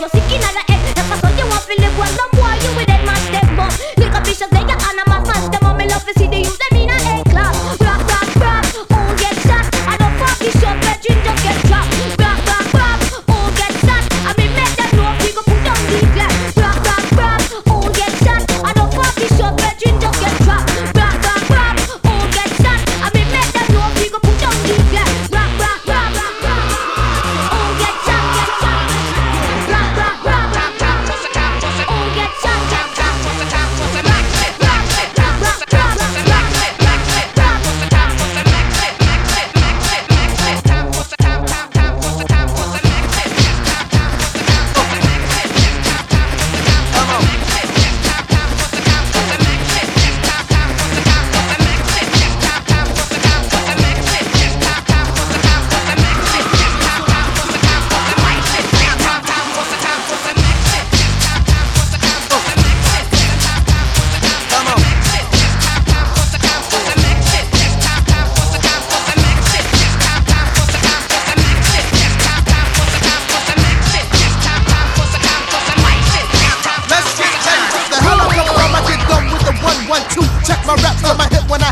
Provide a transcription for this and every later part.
no sick in the head. You boy, you match up. Bitches, they your animals, match them. Me love to see the youth.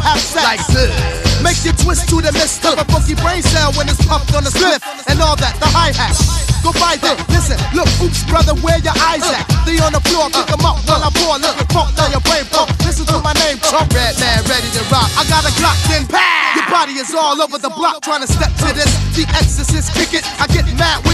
Have sex. Like this. Make you twist to the mist of a funky brain cell when it's puffed on the spliff and all that. The hi hat. Go by there, listen, look, oops, brother, where your eyes at? They on the floor, pick 'em up while I pour a little funk down your brain pump. Listen to my name, Trump, Redman, ready to rock. I got a Glock, then pow! Your body is all over the block trying to step to this. The exorcist, kick it. I get mad wicked